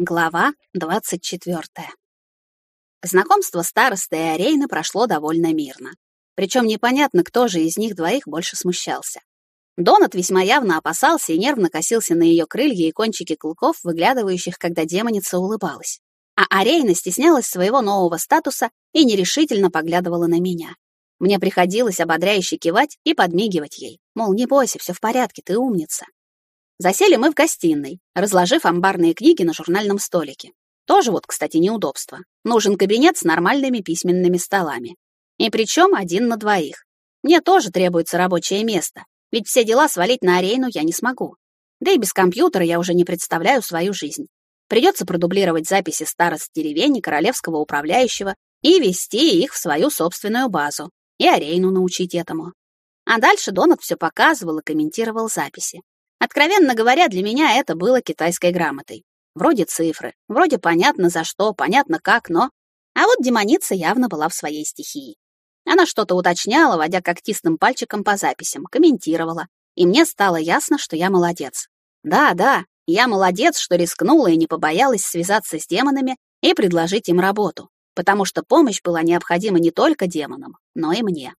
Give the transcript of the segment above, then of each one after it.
Глава 24. Знакомство старосты и Арейны прошло довольно мирно. Причем непонятно, кто же из них двоих больше смущался. Донат весьма явно опасался и нервно косился на ее крылья и кончики клыков, выглядывающих, когда демоница улыбалась. А Арейна стеснялась своего нового статуса и нерешительно поглядывала на меня. Мне приходилось ободряюще кивать и подмигивать ей, мол, не бойся, все в порядке, ты умница. Засели мы в гостиной, разложив амбарные книги на журнальном столике. Тоже вот, кстати, неудобство. Нужен кабинет с нормальными письменными столами. И причем один на двоих. Мне тоже требуется рабочее место, ведь все дела свалить на арену я не смогу. Да и без компьютера я уже не представляю свою жизнь. Придется продублировать записи старост деревень королевского управляющего и вести их в свою собственную базу, и арену научить этому. А дальше Донат все показывал и комментировал записи. Откровенно говоря, для меня это было китайской грамотой. Вроде цифры, вроде понятно за что, понятно как, но... А вот демоница явно была в своей стихии. Она что-то уточняла, водя когтистым пальчиком по записям, комментировала. И мне стало ясно, что я молодец. Да, да, я молодец, что рискнула и не побоялась связаться с демонами и предложить им работу, потому что помощь была необходима не только демонам, но и мне.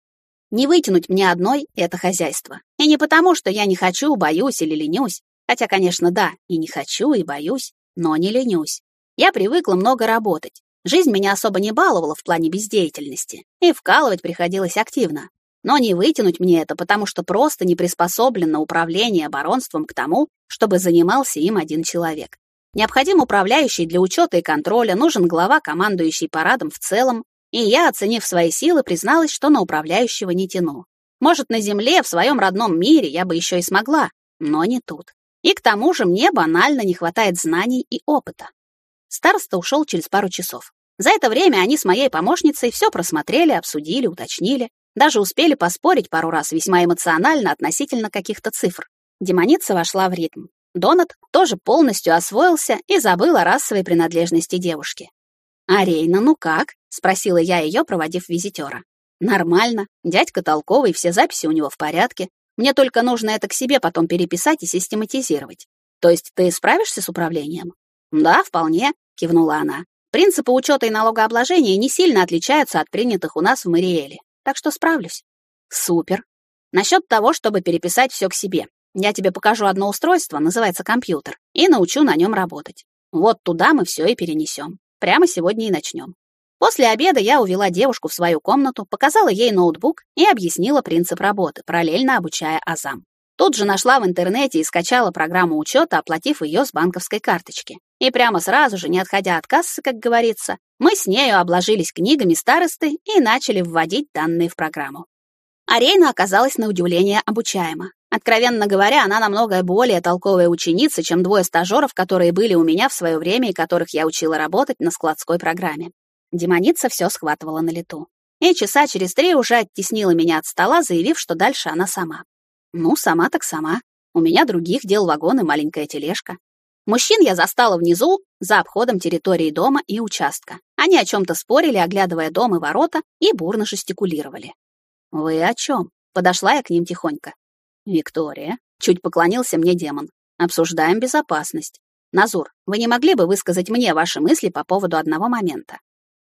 Не вытянуть мне одной это хозяйство. И не потому, что я не хочу, боюсь или ленюсь. Хотя, конечно, да, и не хочу, и боюсь, но не ленюсь. Я привыкла много работать. Жизнь меня особо не баловала в плане бездеятельности. И вкалывать приходилось активно. Но не вытянуть мне это, потому что просто не приспособлено управление оборонством к тому, чтобы занимался им один человек. Необходим управляющий для учета и контроля, нужен глава, командующий парадом в целом, и я, оценив свои силы, призналась, что на управляющего не тяну. Может, на Земле, в своем родном мире я бы еще и смогла, но не тут. И к тому же мне банально не хватает знаний и опыта. Староста ушел через пару часов. За это время они с моей помощницей все просмотрели, обсудили, уточнили. Даже успели поспорить пару раз весьма эмоционально относительно каких-то цифр. Демоница вошла в ритм. Донат тоже полностью освоился и забыл о расовой принадлежности девушки. «Арейна, ну как?» — спросила я ее, проводив визитера. «Нормально. Дядька толковый, все записи у него в порядке. Мне только нужно это к себе потом переписать и систематизировать. То есть ты справишься с управлением?» «Да, вполне», — кивнула она. «Принципы учета и налогообложения не сильно отличаются от принятых у нас в Мариэле, так что справлюсь». «Супер. Насчет того, чтобы переписать все к себе. Я тебе покажу одно устройство, называется компьютер, и научу на нем работать. Вот туда мы все и перенесем. Прямо сегодня и начнем. После обеда я увела девушку в свою комнату, показала ей ноутбук и объяснила принцип работы, параллельно обучая азам. Тут же нашла в интернете и скачала программу учета, оплатив ее с банковской карточки. И прямо сразу же, не отходя от кассы, как говорится, мы с нею обложились книгами старосты и начали вводить данные в программу. Арейна оказалась на удивление обучаема. Откровенно говоря, она намного более толковая ученица, чем двое стажеров, которые были у меня в свое время и которых я учила работать на складской программе. Демоница все схватывала на лету. И часа через три уже оттеснила меня от стола, заявив, что дальше она сама. Ну, сама так сама. У меня других дел вагон и маленькая тележка. Мужчин я застала внизу, за обходом территории дома и участка. Они о чем-то спорили, оглядывая дом и ворота, и бурно жестикулировали. «Вы о чем?» Подошла я к ним тихонько. «Виктория», — чуть поклонился мне демон, — «обсуждаем безопасность. Назур, вы не могли бы высказать мне ваши мысли по поводу одного момента?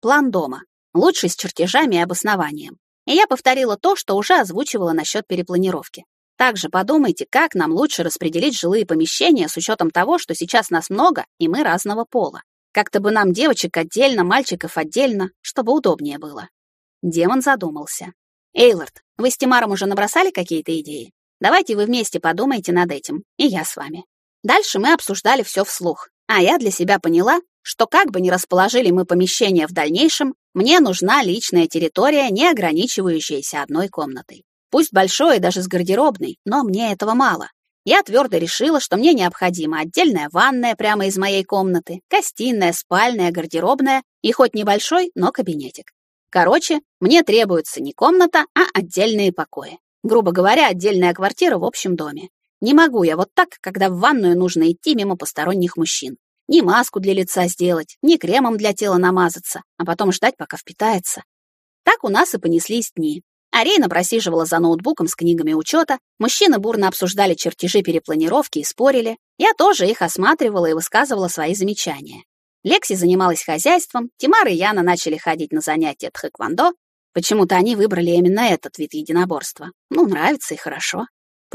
План дома. Лучше с чертежами и обоснованием. И я повторила то, что уже озвучивала насчет перепланировки. Также подумайте, как нам лучше распределить жилые помещения с учетом того, что сейчас нас много, и мы разного пола. Как-то бы нам девочек отдельно, мальчиков отдельно, чтобы удобнее было. Демон задумался. Эйлорд, вы с Тимаром уже набросали какие-то идеи? Давайте вы вместе подумайте над этим, и я с вами. Дальше мы обсуждали все вслух, а я для себя поняла, что как бы ни расположили мы помещение в дальнейшем, мне нужна личная территория, не ограничивающаяся одной комнатой. Пусть большой и даже с гардеробной, но мне этого мало. Я твердо решила, что мне необходима отдельная ванная прямо из моей комнаты, гостиная, спальная, гардеробная и хоть небольшой, но кабинетик. Короче, мне требуется не комната, а отдельные покои. Грубо говоря, отдельная квартира в общем доме. Не могу я вот так, когда в ванную нужно идти мимо посторонних мужчин. Ни маску для лица сделать, ни кремом для тела намазаться, а потом ждать, пока впитается. Так у нас и понеслись дни. Арина просиживала за ноутбуком с книгами учета, мужчины бурно обсуждали чертежи перепланировки и спорили. Я тоже их осматривала и высказывала свои замечания. Лекси занималась хозяйством, Тимар и Яна начали ходить на занятия тхэквондо. Почему-то они выбрали именно этот вид единоборства. Ну, нравится и хорошо.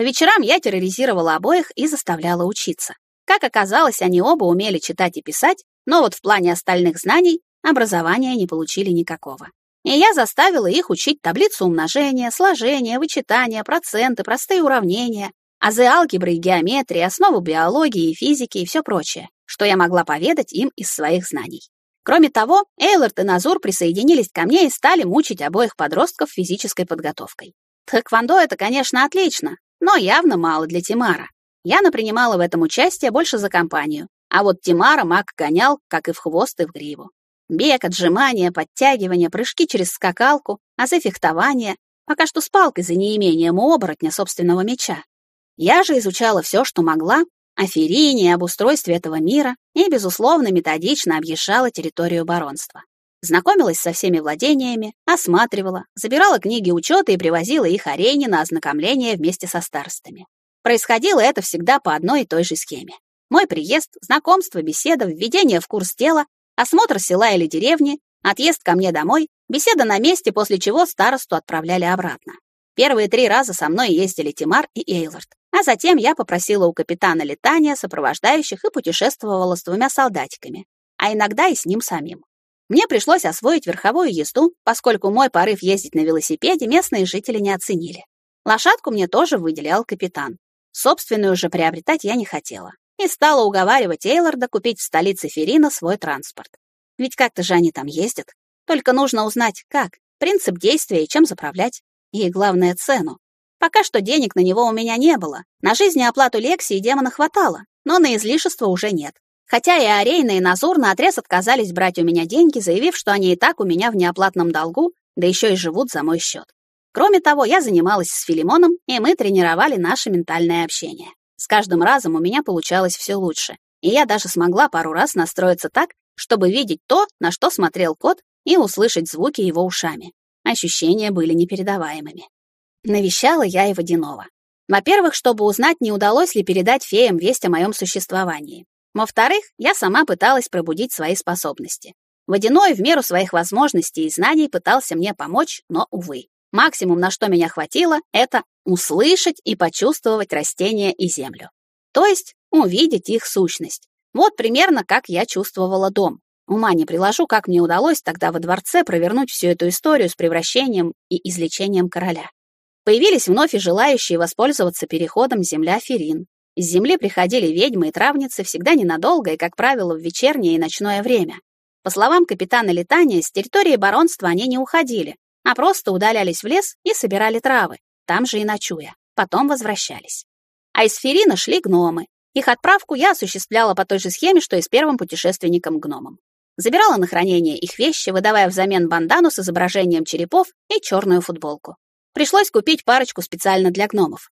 По вечерам я терроризировала обоих и заставляла учиться. Как оказалось, они оба умели читать и писать, но вот в плане остальных знаний образования не получили никакого. И я заставила их учить таблицу умножения, сложения, вычитания, проценты, простые уравнения, азы алгебры и геометрии, основу биологии и физики и все прочее, что я могла поведать им из своих знаний. Кроме того, Эйлорд и Назур присоединились ко мне и стали мучить обоих подростков физической подготовкой. Тхэквондо — это, конечно, отлично, но явно мало для Тимара. Яна принимала в этом участие больше за компанию, а вот Тимара маг гонял, как и в хвост и в гриву. Бег, отжимания, подтягивания, прыжки через скакалку, азы фехтования, пока что с палкой за неимением оборотня собственного меча. Я же изучала все, что могла, о Ферине об устройстве этого мира и, безусловно, методично объезжала территорию баронства. Знакомилась со всеми владениями, осматривала, забирала книги учета и привозила их Арене на ознакомление вместе со старостами. Происходило это всегда по одной и той же схеме. Мой приезд, знакомство, беседа, введение в курс дела, осмотр села или деревни, отъезд ко мне домой, беседа на месте, после чего старосту отправляли обратно. Первые три раза со мной ездили Тимар и Эйлорд, а затем я попросила у капитана летания, сопровождающих и путешествовала с двумя солдатиками, а иногда и с ним самим. Мне пришлось освоить верховую езду, поскольку мой порыв ездить на велосипеде местные жители не оценили. Лошадку мне тоже выделял капитан. Собственную же приобретать я не хотела и стала уговаривать Эйлорда купить в столице Ферина свой транспорт. Ведь как-то же они там ездят. Только нужно узнать, как, принцип действия и чем заправлять. И, главное, цену. Пока что денег на него у меня не было. На жизнь и оплату Лекси и демона хватало, но на излишество уже нет. Хотя и Арейна, и Назур наотрез отказались брать у меня деньги, заявив, что они и так у меня в неоплатном долгу, да еще и живут за мой счет. Кроме того, я занималась с Филимоном, и мы тренировали наше ментальное общение. С каждым разом у меня получалось все лучше, и я даже смогла пару раз настроиться так, чтобы видеть то, на что смотрел кот, и услышать звуки его ушами. Ощущения были непередаваемыми. Навещала я и Водянова. Во-первых, чтобы узнать, не удалось ли передать феям весть о моем существовании. Во-вторых, я сама пыталась пробудить свои способности. Водяной в меру своих возможностей и знаний пытался мне помочь, но, увы. Максимум, на что меня хватило, это услышать и почувствовать растения и землю. То есть увидеть их сущность. Вот примерно как я чувствовала дом. Ума не приложу, как мне удалось тогда во дворце провернуть всю эту историю с превращением и излечением короля. Появились вновь и желающие воспользоваться переходом земля-ферин. Из земли приходили ведьмы и травницы всегда ненадолго и, как правило, в вечернее и ночное время. По словам капитана Летания, с территории баронства они не уходили, а просто удалялись в лес и собирали травы, там же и ночуя. Потом возвращались. А из Ферина шли гномы. Их отправку я осуществляла по той же схеме, что и с первым путешественником-гномом. Забирала на хранение их вещи, выдавая взамен бандану с изображением черепов и черную футболку. Пришлось купить парочку специально для гномов.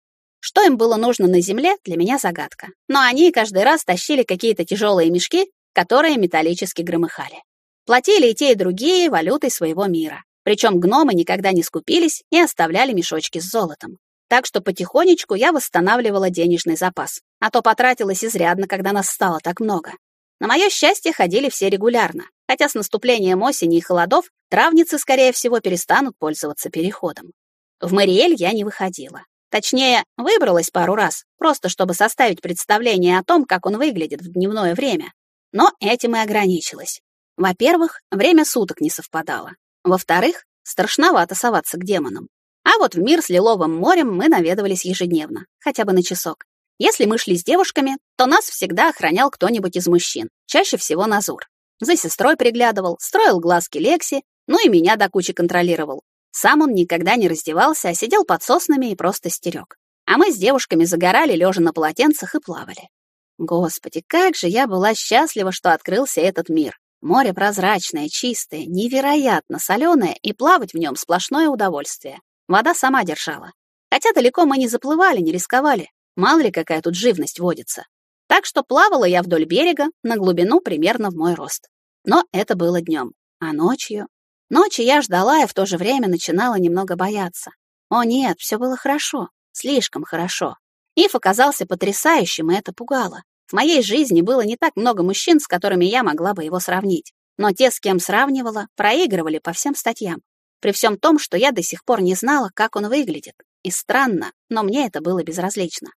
Что им было нужно на земле, для меня загадка. Но они каждый раз тащили какие-то тяжелые мешки, которые металлически громыхали. Платили и те, и другие валютой своего мира. Причем гномы никогда не скупились и оставляли мешочки с золотом. Так что потихонечку я восстанавливала денежный запас, а то потратилась изрядно, когда нас стало так много. На мое счастье, ходили все регулярно, хотя с наступлением осени и холодов травницы, скорее всего, перестанут пользоваться переходом. В Мариэль я не выходила. Точнее, выбралась пару раз, просто чтобы составить представление о том, как он выглядит в дневное время. Но этим и ограничилась. Во-первых, время суток не совпадало. Во-вторых, страшновато соваться к демонам. А вот в мир с Лиловым морем мы наведывались ежедневно, хотя бы на часок. Если мы шли с девушками, то нас всегда охранял кто-нибудь из мужчин, чаще всего Назур. За сестрой приглядывал, строил глазки Лекси, ну и меня до кучи контролировал. Сам он никогда не раздевался, а сидел под соснами и просто стерег. А мы с девушками загорали, лежа на полотенцах, и плавали. Господи, как же я была счастлива, что открылся этот мир. Море прозрачное, чистое, невероятно соленое, и плавать в нем сплошное удовольствие. Вода сама держала. Хотя далеко мы не заплывали, не рисковали. Мало ли какая тут живность водится. Так что плавала я вдоль берега, на глубину примерно в мой рост. Но это было днем. А ночью? Ночи я ждала и в то же время начинала немного бояться. О нет, все было хорошо, слишком хорошо. Ив оказался потрясающим, и это пугало. В моей жизни было не так много мужчин, с которыми я могла бы его сравнить. Но те, с кем сравнивала, проигрывали по всем статьям. При всем том, что я до сих пор не знала, как он выглядит. И странно, но мне это было безразлично.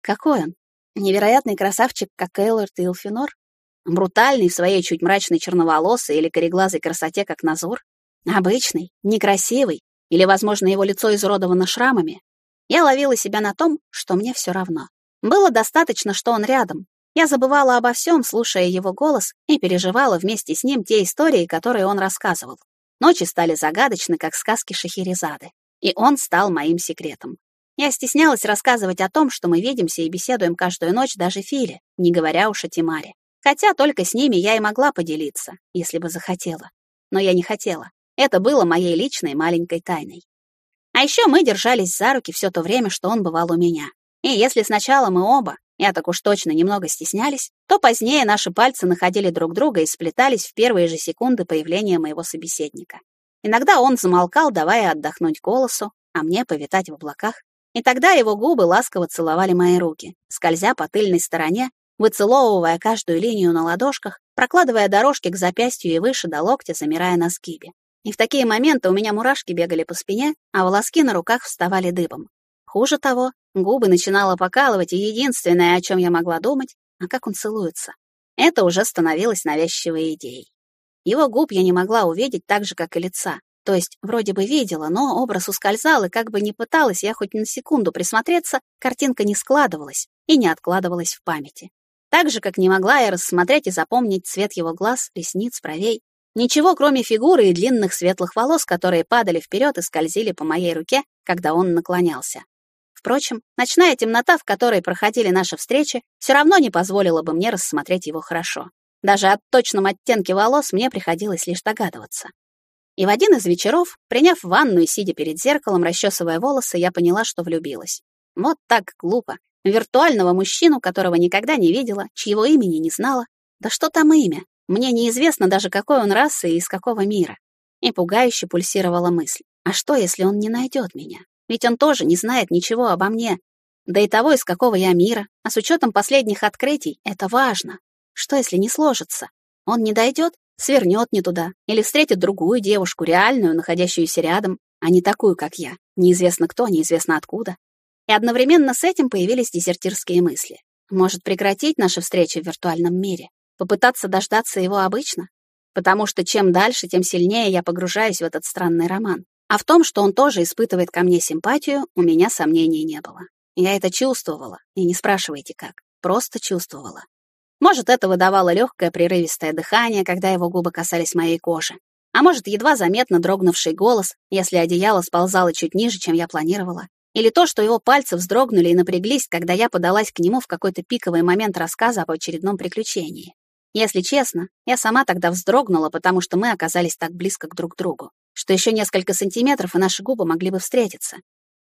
Какой он? Невероятный красавчик, как Эйлорд и Элфинор? Брутальный в своей чуть мрачной черноволосой или кореглазой красоте, как Назур? Обычный, некрасивый? Или, возможно, его лицо изуродовано шрамами? Я ловила себя на том, что мне все равно. Было достаточно, что он рядом. Я забывала обо всем, слушая его голос, и переживала вместе с ним те истории, которые он рассказывал. Ночи стали загадочны, как сказки Шахерезады. И он стал моим секретом. Я стеснялась рассказывать о том, что мы видимся и беседуем каждую ночь даже Филе, не говоря уж о Тимаре. Хотя только с ними я и могла поделиться, если бы захотела. Но я не хотела. Это было моей личной маленькой тайной. А еще мы держались за руки все то время, что он бывал у меня. И если сначала мы оба, я так уж точно немного стеснялись, то позднее наши пальцы находили друг друга и сплетались в первые же секунды появления моего собеседника. Иногда он замолкал, давая отдохнуть голосу, а мне повитать в облаках. И тогда его губы ласково целовали мои руки, скользя по тыльной стороне, выцеловывая каждую линию на ладошках, прокладывая дорожки к запястью и выше до локтя, замирая на скибе. И в такие моменты у меня мурашки бегали по спине, а волоски на руках вставали дыбом. Хуже того, губы начинало покалывать, и единственное, о чем я могла думать, а как он целуется. Это уже становилось навязчивой идеей. Его губ я не могла увидеть так же, как и лица. То есть, вроде бы видела, но образ ускользал, и как бы ни пыталась я хоть на секунду присмотреться, картинка не складывалась и не откладывалась в памяти. Так же, как не могла я рассмотреть и запомнить цвет его глаз, ресниц, бровей, Ничего, кроме фигуры и длинных светлых волос, которые падали вперед и скользили по моей руке, когда он наклонялся. Впрочем, ночная темнота, в которой проходили наши встречи, все равно не позволила бы мне рассмотреть его хорошо. Даже от точном оттенке волос мне приходилось лишь догадываться. И в один из вечеров, приняв ванну и сидя перед зеркалом, расчесывая волосы, я поняла, что влюбилась. Вот так глупо. Виртуального мужчину, которого никогда не видела, чьего имени не знала. Да что там имя? Мне неизвестно даже, какой он расы и из какого мира. И пугающе пульсировала мысль. А что, если он не найдет меня? Ведь он тоже не знает ничего обо мне. Да и того, из какого я мира. А с учетом последних открытий, это важно. Что, если не сложится? Он не дойдет, свернет не туда. Или встретит другую девушку, реальную, находящуюся рядом, а не такую, как я. Неизвестно кто, неизвестно откуда. И одновременно с этим появились дезертирские мысли. Может прекратить наши встречи в виртуальном мире? Попытаться дождаться его обычно? Потому что чем дальше, тем сильнее я погружаюсь в этот странный роман. А в том, что он тоже испытывает ко мне симпатию, у меня сомнений не было. Я это чувствовала, и не спрашивайте как, просто чувствовала. Может, это выдавало легкое прерывистое дыхание, когда его губы касались моей кожи. А может, едва заметно дрогнувший голос, если одеяло сползало чуть ниже, чем я планировала. Или то, что его пальцы вздрогнули и напряглись, когда я подалась к нему в какой-то пиковый момент рассказа об очередном приключении. Если честно, я сама тогда вздрогнула, потому что мы оказались так близко друг к другу, что еще несколько сантиметров, и наши губы могли бы встретиться.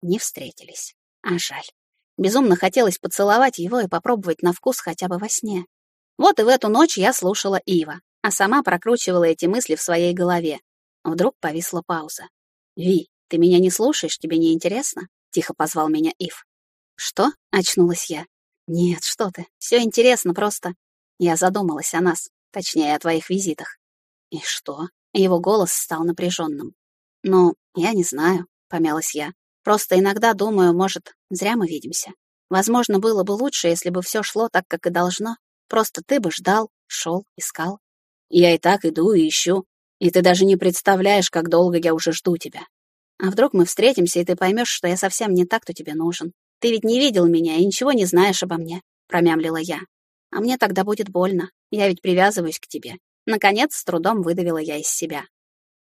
Не встретились. А жаль. Безумно хотелось поцеловать его и попробовать на вкус хотя бы во сне. Вот и в эту ночь я слушала Ива, а сама прокручивала эти мысли в своей голове. Вдруг повисла пауза. «Ви, ты меня не слушаешь, тебе не интересно?» — тихо позвал меня Ив. «Что?» — очнулась я. «Нет, что ты, все интересно, просто я задумалась о нас, точнее, о твоих визитах. И что? Его голос стал напряженным. Ну, я не знаю, помялась я. Просто иногда думаю, может, зря мы видимся. Возможно, было бы лучше, если бы все шло так, как и должно. Просто ты бы ждал, шел, искал. Я и так иду и ищу. И ты даже не представляешь, как долго я уже жду тебя. А вдруг мы встретимся, и ты поймешь, что я совсем не так, кто тебе нужен. Ты ведь не видел меня и ничего не знаешь обо мне, промямлила я. А мне тогда будет больно. Я ведь привязываюсь к тебе. Наконец, с трудом выдавила я из себя.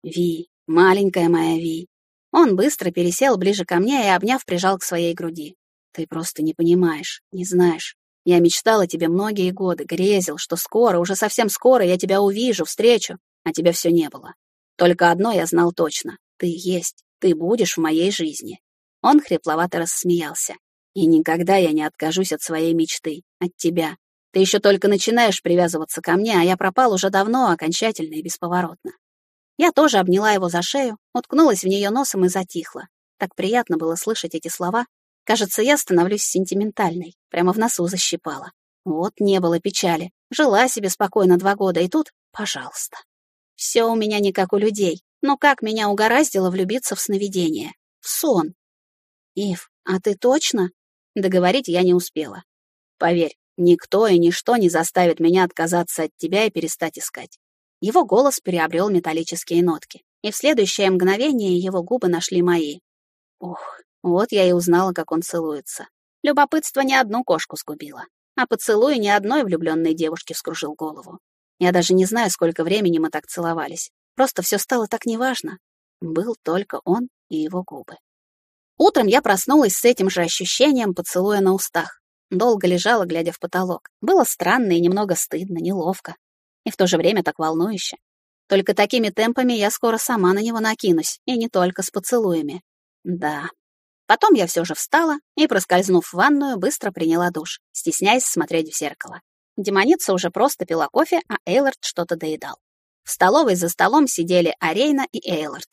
Ви, маленькая моя Ви. Он быстро пересел ближе ко мне и, обняв, прижал к своей груди. Ты просто не понимаешь, не знаешь. Я мечтал о тебе многие годы, грезил, что скоро, уже совсем скоро я тебя увижу, встречу, а тебя все не было. Только одно я знал точно. Ты есть, ты будешь в моей жизни. Он хрипловато рассмеялся. И никогда я не откажусь от своей мечты, от тебя. Ты еще только начинаешь привязываться ко мне, а я пропал уже давно, окончательно и бесповоротно. Я тоже обняла его за шею, уткнулась в нее носом и затихла. Так приятно было слышать эти слова. Кажется, я становлюсь сентиментальной. Прямо в носу защипала. Вот не было печали. Жила себе спокойно два года, и тут, пожалуйста. Все у меня не как у людей. Но как меня угораздило влюбиться в сновидение? В сон. Ив, а ты точно? Договорить я не успела. Поверь, никто и ничто не заставит меня отказаться от тебя и перестать искать. Его голос приобрел металлические нотки, и в следующее мгновение его губы нашли мои. Ух, вот я и узнала, как он целуется. Любопытство ни одну кошку сгубило, а поцелуй ни одной влюбленной девушке вскружил голову. Я даже не знаю, сколько времени мы так целовались. Просто все стало так неважно. Был только он и его губы. Утром я проснулась с этим же ощущением поцелуя на устах. Долго лежала, глядя в потолок. Было странно и немного стыдно, неловко. И в то же время так волнующе. Только такими темпами я скоро сама на него накинусь, и не только с поцелуями. Да. Потом я все же встала и, проскользнув в ванную, быстро приняла душ, стесняясь смотреть в зеркало. Демоница уже просто пила кофе, а Эйлард что-то доедал. В столовой за столом сидели Арейна и Эйлард.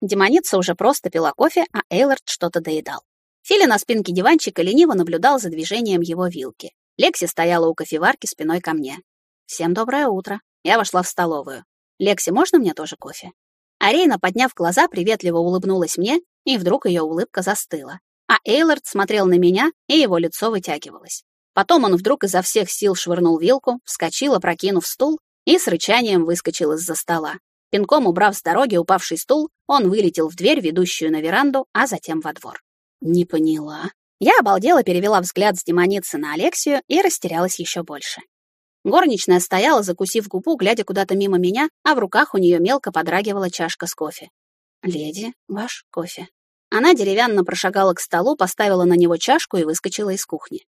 Демоница уже просто пила кофе, а Эйлард что-то доедал. Филя на спинке диванчика лениво наблюдал за движением его вилки. Лекси стояла у кофеварки спиной ко мне. «Всем доброе утро». Я вошла в столовую. «Лекси, можно мне тоже кофе?» Арейна, подняв глаза, приветливо улыбнулась мне, и вдруг ее улыбка застыла. А Эйлард смотрел на меня, и его лицо вытягивалось. Потом он вдруг изо всех сил швырнул вилку, вскочил, опрокинув стул, и с рычанием выскочил из-за стола. Пинком убрав с дороги упавший стул, он вылетел в дверь, ведущую на веранду, а затем во двор. «Не поняла». Я обалдела перевела взгляд с демоницы на Алексию и растерялась еще больше. Горничная стояла, закусив губу, глядя куда-то мимо меня, а в руках у нее мелко подрагивала чашка с кофе. «Леди, ваш кофе». Она деревянно прошагала к столу, поставила на него чашку и выскочила из кухни.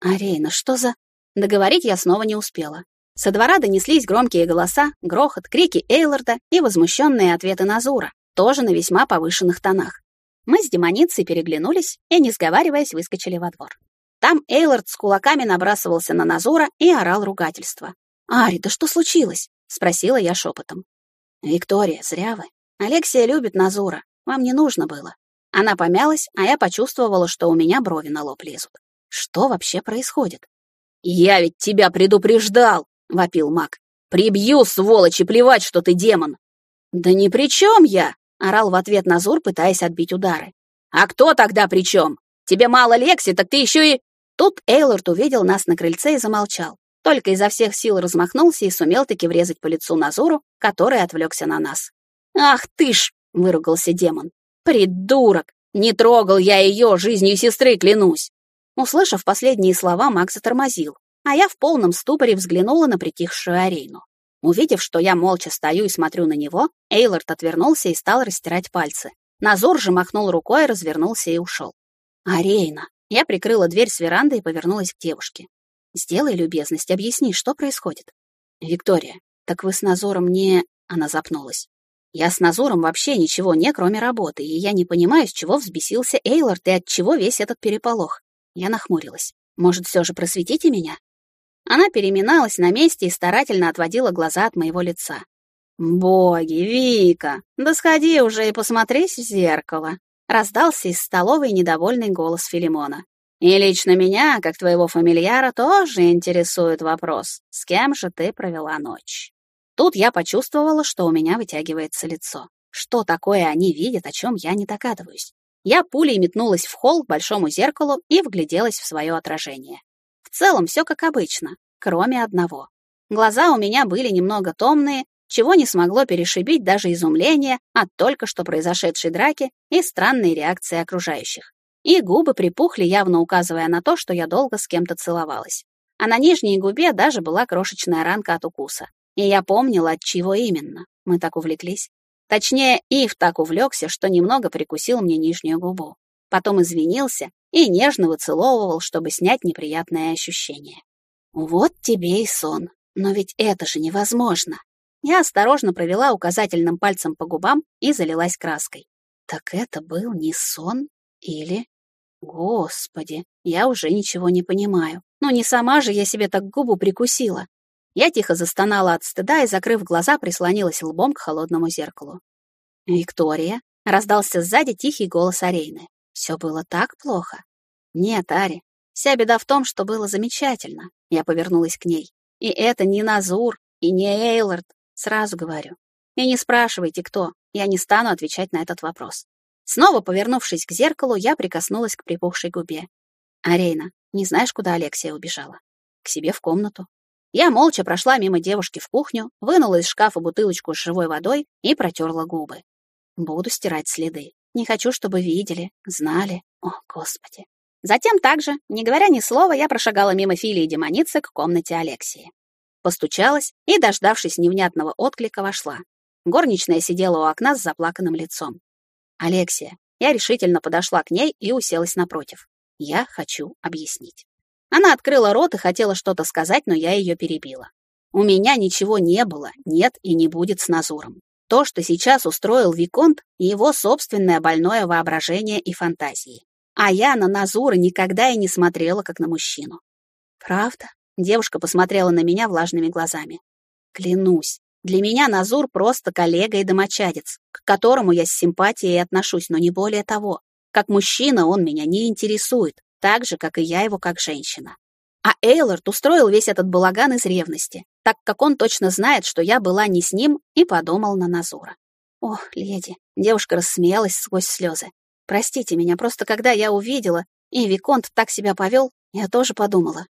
«Арейна, что за...» Договорить я снова не успела. Со двора донеслись громкие голоса, грохот, крики Эйларда и возмущенные ответы Назура, тоже на весьма повышенных тонах. Мы с демоницей переглянулись и, не сговариваясь, выскочили во двор. Там Эйлард с кулаками набрасывался на Назура и орал ругательство. «Ари, да что случилось?» — спросила я шепотом. «Виктория, зря вы. Алексия любит Назура. Вам не нужно было». Она помялась, а я почувствовала, что у меня брови на лоб лезут. Что вообще происходит? «Я ведь тебя предупреждал!» — вопил маг. «Прибью, сволочь, и плевать, что ты демон!» «Да ни при чем я!» — орал в ответ Назур, пытаясь отбить удары. «А кто тогда при чем? Тебе мало Лекси, так ты еще и...» Тут Эйлорд увидел нас на крыльце и замолчал. Только изо всех сил размахнулся и сумел таки врезать по лицу Назуру, который отвлекся на нас. «Ах ты ж!» — выругался демон. «Придурок! Не трогал я ее, жизнью сестры клянусь!» Услышав последние слова, Макс затормозил, а я в полном ступоре взглянула на притихшую Арейну. Увидев, что я молча стою и смотрю на него, Эйлорд отвернулся и стал растирать пальцы. Назор же махнул рукой, развернулся и ушел. «Арейна!» Я прикрыла дверь с веранды и повернулась к девушке. «Сделай любезность, объясни, что происходит?» «Виктория, так вы с Назором не...» Она запнулась. «Я с Назором вообще ничего не, кроме работы, и я не понимаю, с чего взбесился Эйлорд и от чего весь этот переполох». Я нахмурилась. «Может, все же просветите меня?» Она переминалась на месте и старательно отводила глаза от моего лица. «Боги, Вика, да сходи уже и посмотрись в зеркало!» раздался из столовой недовольный голос Филимона. «И лично меня, как твоего фамильяра, тоже интересует вопрос, с кем же ты провела ночь?» Тут я почувствовала, что у меня вытягивается лицо. Что такое они видят, о чем я не догадываюсь. Я пулей метнулась в холл к большому зеркалу и вгляделась в свое отражение. В целом все как обычно, кроме одного. Глаза у меня были немного томные, чего не смогло перешибить даже изумление от только что произошедшей драки и странной реакции окружающих. И губы припухли, явно указывая на то, что я долго с кем-то целовалась. А на нижней губе даже была крошечная ранка от укуса. И я помнила, от чего именно. Мы так увлеклись. Точнее, Ив так увлекся, что немного прикусил мне нижнюю губу. Потом извинился и нежно выцеловывал, чтобы снять неприятное ощущение. Вот тебе и сон. Но ведь это же невозможно. Я осторожно провела указательным пальцем по губам и залилась краской. Так это был не сон или... Господи, я уже ничего не понимаю. Ну не сама же я себе так губу прикусила. Я тихо застонала от стыда и, закрыв глаза, прислонилась лбом к холодному зеркалу. «Виктория?» — раздался сзади тихий голос Арейны. «Все было так плохо?» «Нет, Ари, вся беда в том, что было замечательно». Я повернулась к ней. «И это не Назур, и не Эйлорд, сразу говорю. И не спрашивайте, кто, я не стану отвечать на этот вопрос». Снова повернувшись к зеркалу, я прикоснулась к припухшей губе. «Арейна, не знаешь, куда Алексия убежала?» «К себе в комнату. Я молча прошла мимо девушки в кухню, вынула из шкафа бутылочку с живой водой и протерла губы. Буду стирать следы. Не хочу, чтобы видели, знали. О, Господи. Затем также, не говоря ни слова, я прошагала мимо Фили и демоницы к комнате Алексии. Постучалась и, дождавшись невнятного отклика, вошла. Горничная сидела у окна с заплаканным лицом. «Алексия». Я решительно подошла к ней и уселась напротив. «Я хочу объяснить». Она открыла рот и хотела что-то сказать, но я ее перебила. У меня ничего не было, нет и не будет с Назуром. То, что сейчас устроил Виконт, его собственное больное воображение и фантазии. А я на Назура никогда и не смотрела, как на мужчину. «Правда?» — девушка посмотрела на меня влажными глазами. «Клянусь, для меня Назур просто коллега и домочадец, к которому я с симпатией отношусь, но не более того. Как мужчина он меня не интересует, так же, как и я его как женщина. А Эйлорд устроил весь этот балаган из ревности, так как он точно знает, что я была не с ним, и подумал на Назура. «Ох, леди!» — девушка рассмеялась сквозь слезы. «Простите меня, просто когда я увидела, и Виконт так себя повел, я тоже подумала.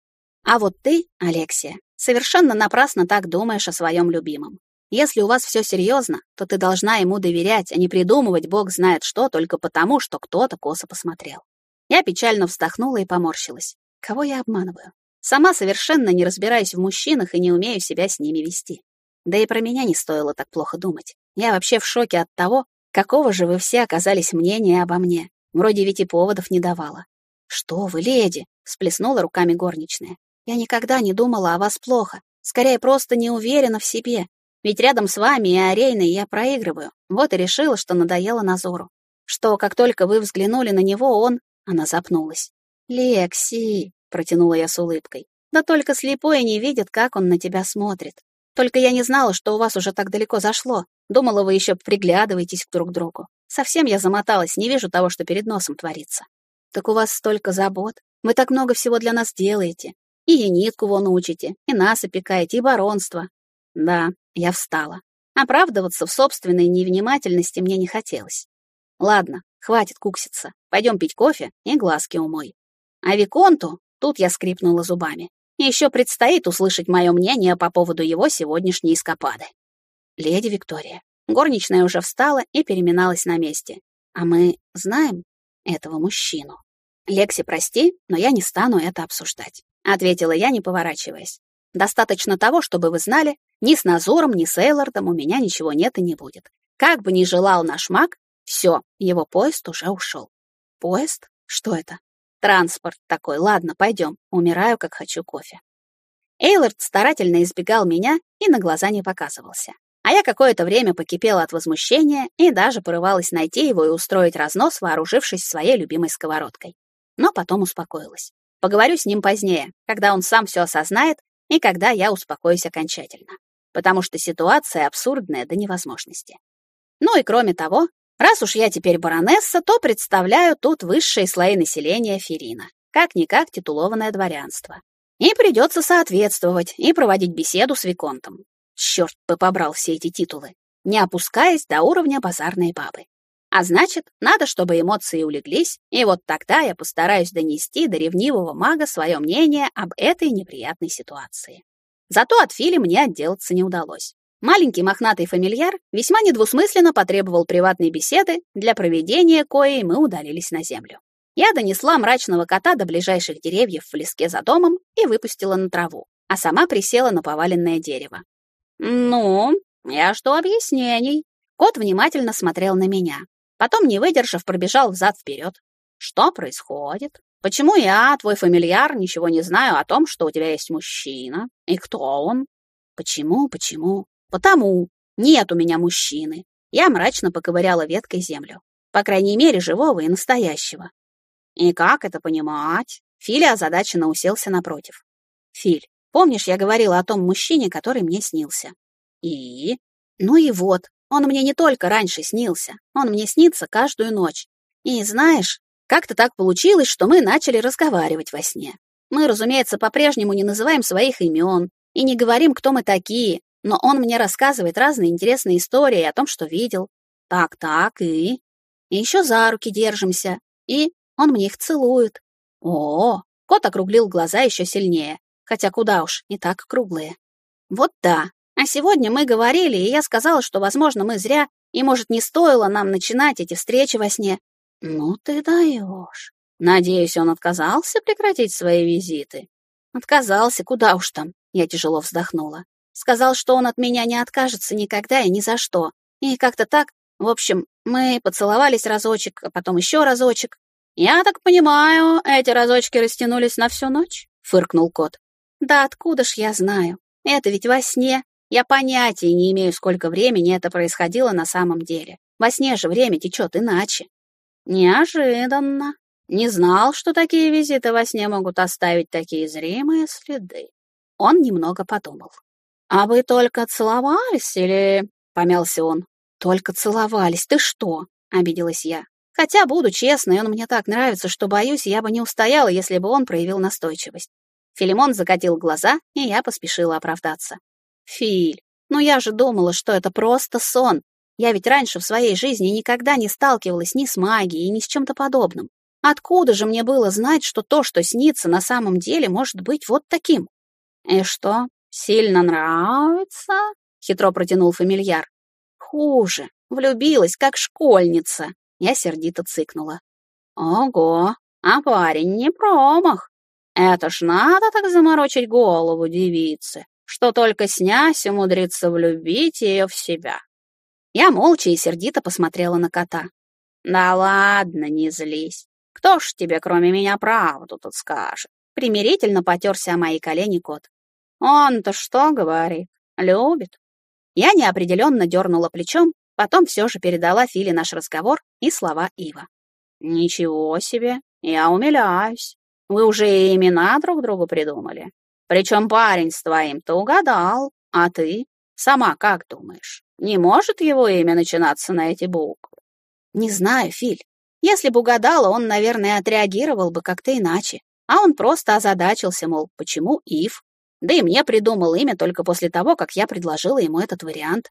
А вот ты, Алексия, совершенно напрасно так думаешь о своем любимом. Если у вас все серьезно, то ты должна ему доверять, а не придумывать бог знает что только потому, что кто-то косо посмотрел. Я печально вздохнула и поморщилась. Кого я обманываю? Сама совершенно не разбираюсь в мужчинах и не умею себя с ними вести. Да и про меня не стоило так плохо думать. Я вообще в шоке от того, какого же вы все оказались мнения обо мне. Вроде ведь и поводов не давала. «Что вы, леди!» — всплеснула руками горничная. «Я никогда не думала о вас плохо. Скорее, просто не уверена в себе. Ведь рядом с вами и Арейной я проигрываю. Вот и решила, что надоело Назору. Что, как только вы взглянули на него, он она запнулась. «Лекси!» — протянула я с улыбкой. «Да только слепой не видит, как он на тебя смотрит. Только я не знала, что у вас уже так далеко зашло. Думала, вы еще приглядываетесь друг к другу. Совсем я замоталась, не вижу того, что перед носом творится. Так у вас столько забот. Вы так много всего для нас делаете. И енитку вон учите, и нас опекаете, и баронство. Да, я встала. Оправдываться в собственной невнимательности мне не хотелось. Ладно, хватит кукситься. Пойдем пить кофе и глазки умой. А Виконту, тут я скрипнула зубами, еще предстоит услышать мое мнение по поводу его сегодняшней эскапады. Леди Виктория. Горничная уже встала и переминалась на месте. А мы знаем этого мужчину. Лекси, прости, но я не стану это обсуждать, ответила я, не поворачиваясь. Достаточно того, чтобы вы знали, ни с Назором, ни с Эйлордом у меня ничего нет и не будет. Как бы ни желал наш маг, все, его поезд уже ушел. Поезд? Что это? Транспорт такой. Ладно, пойдем. Умираю, как хочу кофе. Эйлорд старательно избегал меня и на глаза не показывался. А я какое-то время покипела от возмущения и даже порывалась найти его и устроить разнос, вооружившись своей любимой сковородкой. Но потом успокоилась. Поговорю с ним позднее, когда он сам все осознает и когда я успокоюсь окончательно. Потому что ситуация абсурдная до невозможности. Ну и кроме того, Раз уж я теперь баронесса, то представляю тут высшие слои населения Ферина, как-никак титулованное дворянство. И придется соответствовать и проводить беседу с Виконтом. Черт бы побрал все эти титулы, не опускаясь до уровня базарной бабы. А значит, надо, чтобы эмоции улеглись, и вот тогда я постараюсь донести до ревнивого мага свое мнение об этой неприятной ситуации. Зато от Фили мне отделаться не удалось. Маленький мохнатый фамильяр весьма недвусмысленно потребовал приватной беседы, для проведения коей мы удалились на землю. Я донесла мрачного кота до ближайших деревьев в леске за домом и выпустила на траву, а сама присела на поваленное дерево. «Ну, я что объяснений?» Кот внимательно смотрел на меня. Потом, не выдержав, пробежал взад-вперед. «Что происходит? Почему я, твой фамильяр, ничего не знаю о том, что у тебя есть мужчина? И кто он?» «Почему, почему? Потому нет у меня мужчины. Я мрачно поковыряла веткой землю. По крайней мере, живого и настоящего. И как это понимать? Филя озадаченно уселся напротив. Филь, Помнишь, я говорила о том мужчине, который мне снился? И? Ну и вот, он мне не только раньше снился, он мне снится каждую ночь. И знаешь, как-то так получилось, что мы начали разговаривать во сне. Мы, разумеется, по-прежнему не называем своих имен и не говорим, кто мы такие, но он мне рассказывает разные интересные истории о том, что видел. Так-так, и... И еще за руки держимся, и он мне их целует. О, кот округлил глаза еще сильнее, хотя куда уж, не так круглые. Вот да, а сегодня мы говорили, и я сказала, что, возможно, мы зря, и, может, не стоило нам начинать эти встречи во сне. Ну ты даешь. Надеюсь, он отказался прекратить свои визиты. Отказался, куда уж там. Я тяжело вздохнула. Сказал, что он от меня не откажется никогда и ни за что. И как-то так, в общем, мы поцеловались разочек, а потом еще разочек. Я так понимаю, эти разочки растянулись на всю ночь? Фыркнул кот. Да откуда ж я знаю? Это ведь во сне. Я понятия не имею, сколько времени это происходило на самом деле. Во сне же время течет иначе. Неожиданно. Не знал, что такие визиты во сне могут оставить такие зримые следы. Он немного подумал. «А вы только целовались или...» — помялся он. «Только целовались. Ты что?» — обиделась я. Хотя, буду честной, он мне так нравится, что, боюсь, я бы не устояла, если бы он проявил настойчивость. Филимон закатил глаза, и я поспешила оправдаться. «Филь, ну я же думала, что это просто сон. Я ведь раньше в своей жизни никогда не сталкивалась ни с магией, ни с чем-то подобным. Откуда же мне было знать, что то, что снится, на самом деле может быть вот таким? И что, сильно нравится? Хитро протянул фамильяр. Хуже. Влюбилась, как школьница. Я сердито цыкнула. Ого, а парень не промах. Это ж надо так заморочить голову девице, что только снясь умудрится влюбить ее в себя. Я молча и сердито посмотрела на кота. «Да ладно, не злись. Кто ж тебе, кроме меня, правду тут скажет? Примирительно потерся о мои колени кот. Он-то что говорит? Любит. Я неопределенно дернула плечом, потом все же передала Филе наш разговор и слова Ива. Ничего себе, я умиляюсь. Вы уже и имена друг другу придумали. Причем парень с твоим-то угадал, а ты? Сама как думаешь, не может его имя начинаться на эти буквы? Не знаю, Филь. Если бы угадала, он, наверное, отреагировал бы как-то иначе. А он просто озадачился, мол, почему Ив? Да и мне придумал имя только после того, как я предложила ему этот вариант.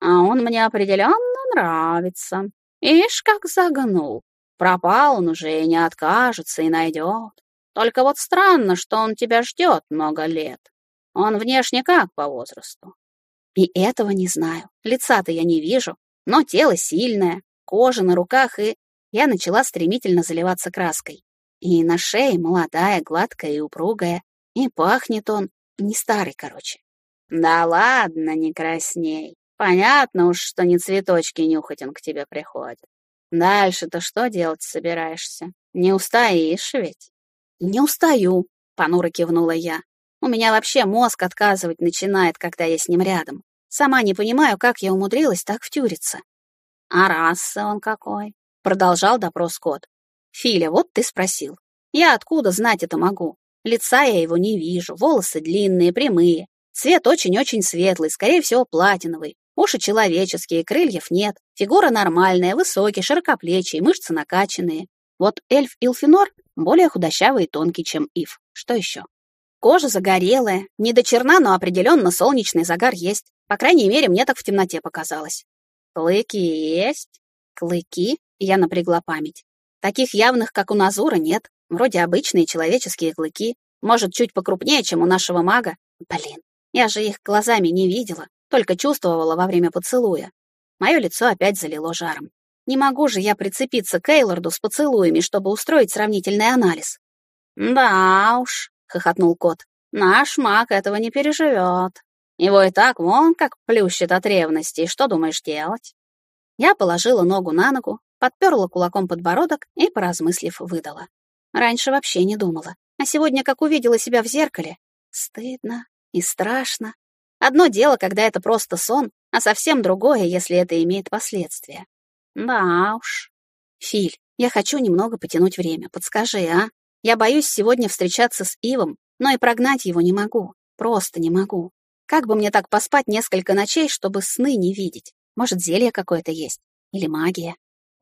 А он мне определенно нравится. Ишь, как загнул. Пропал он уже и не откажется, и найдет. Только вот странно, что он тебя ждет много лет. Он внешне как по возрасту? И этого не знаю. Лица-то я не вижу, но тело сильное, кожа на руках и я начала стремительно заливаться краской. И на шее молодая, гладкая и упругая. И пахнет он не старый, короче. Да ладно, не красней. Понятно уж, что не цветочки нюхать он к тебе приходит. Дальше-то что делать собираешься? Не устоишь ведь? Не устаю, понуро кивнула я. У меня вообще мозг отказывать начинает, когда я с ним рядом. Сама не понимаю, как я умудрилась так втюриться. А раса он какой? Продолжал допрос кот. «Филя, вот ты спросил. Я откуда знать это могу? Лица я его не вижу, волосы длинные, прямые. Цвет очень-очень светлый, скорее всего, платиновый. Уши человеческие, крыльев нет. Фигура нормальная, высокий, широкоплечий, мышцы накачанные. Вот эльф Илфинор более худощавый и тонкий, чем Ив. Что еще? Кожа загорелая, не до черна, но определенно солнечный загар есть. По крайней мере, мне так в темноте показалось. Клыки есть? Клыки? Я напрягла память. Таких явных, как у Назура, нет. Вроде обычные человеческие клыки. Может, чуть покрупнее, чем у нашего мага. Блин, я же их глазами не видела, только чувствовала во время поцелуя. Мое лицо опять залило жаром. Не могу же я прицепиться к Эйлорду с поцелуями, чтобы устроить сравнительный анализ. «Да уж», — хохотнул кот, — «наш маг этого не переживет. Его и так вон как плющит от ревности, что думаешь делать?» Я положила ногу на ногу, подперла кулаком подбородок и, поразмыслив, выдала. Раньше вообще не думала, а сегодня, как увидела себя в зеркале, стыдно и страшно. Одно дело, когда это просто сон, а совсем другое, если это имеет последствия. Да уж. Филь, я хочу немного потянуть время, подскажи, а? Я боюсь сегодня встречаться с Ивом, но и прогнать его не могу. Просто не могу. Как бы мне так поспать несколько ночей, чтобы сны не видеть? Может, зелье какое-то есть? Или магия?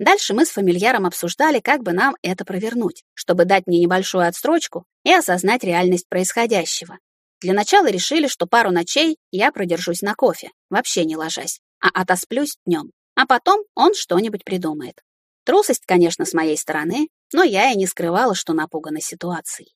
Дальше мы с фамильяром обсуждали, как бы нам это провернуть, чтобы дать мне небольшую отстрочку и осознать реальность происходящего. Для начала решили, что пару ночей я продержусь на кофе, вообще не ложась, а отосплюсь днем. А потом он что-нибудь придумает. Трусость, конечно, с моей стороны, но я и не скрывала, что напугана ситуацией.